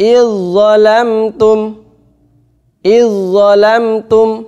إذ ظلمتم إذ ظلمتم